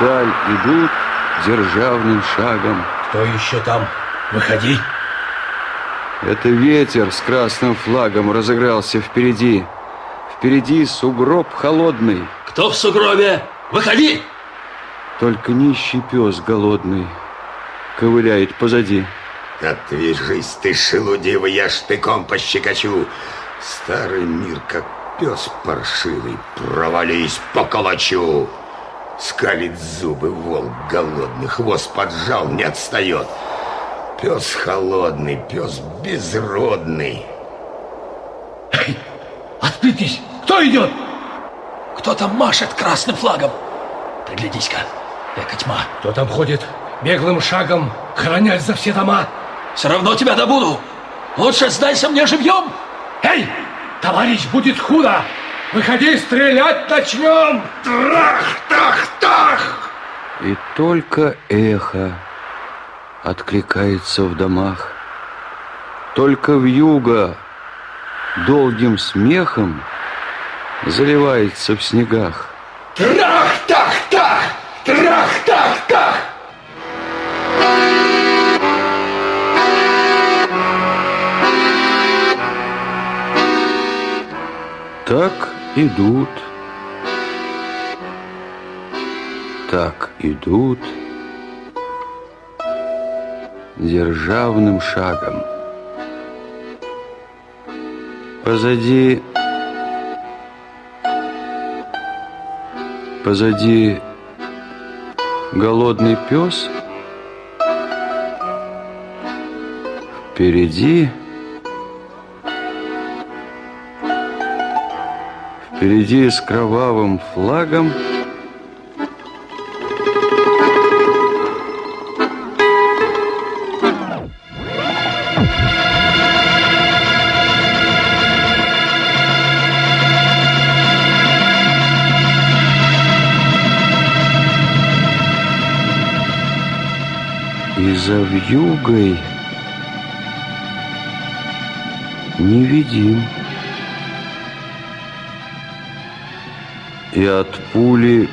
вдаль идут державным шагом. Кто еще там? Выходи. Это ветер с красным флагом разыгрался впереди. Впереди сугроб холодный. Кто в сугробе? Выходи! Только нищий пес голодный ковыляет позади. Отвяжись ты, шелудивый, я штыком пощекочу. Старый мир, как пес паршивый, провались поколочу. Скалит зубы волк голодный, хвост поджал, не отстает. Пес холодный, пес безродный. Эй, отплитесь! Кто идет? Кто там машет красным флагом? Приглядись-ка, эка тьма. Кто там ходит беглым шагом, хранять за все дома? Все равно тебя добуду. Лучше сдайся мне живьем. Эй, товарищ, будет худо. Выходи, стрелять начнем. Трах, тах, тах. И только эхо откликается в домах. Только в юго долгим смехом заливается в снегах. Трах-тах-тах! Трах-тах-тах! Так идут, так идут державным шагом. Позади, позади голодный пес, впереди, впереди с кровавым флагом И за вьюгой невидим. И от пули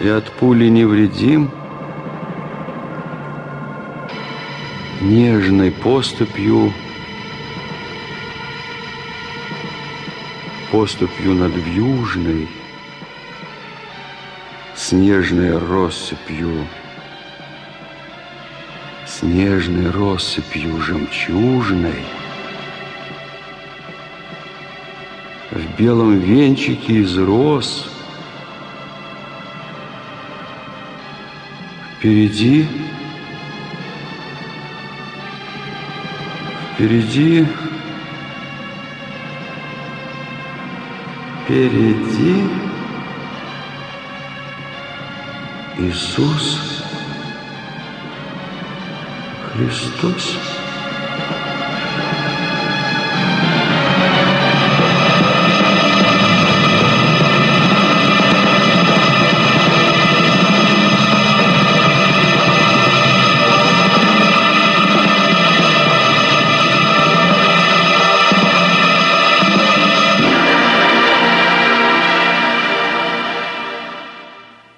И от пули невредим Нежной поступью Поступью над вьюжной снежной россыпью, снежной россыпью жемчужной, в белом венчике из роз, впереди, впереди, впереди. Иисус Христос.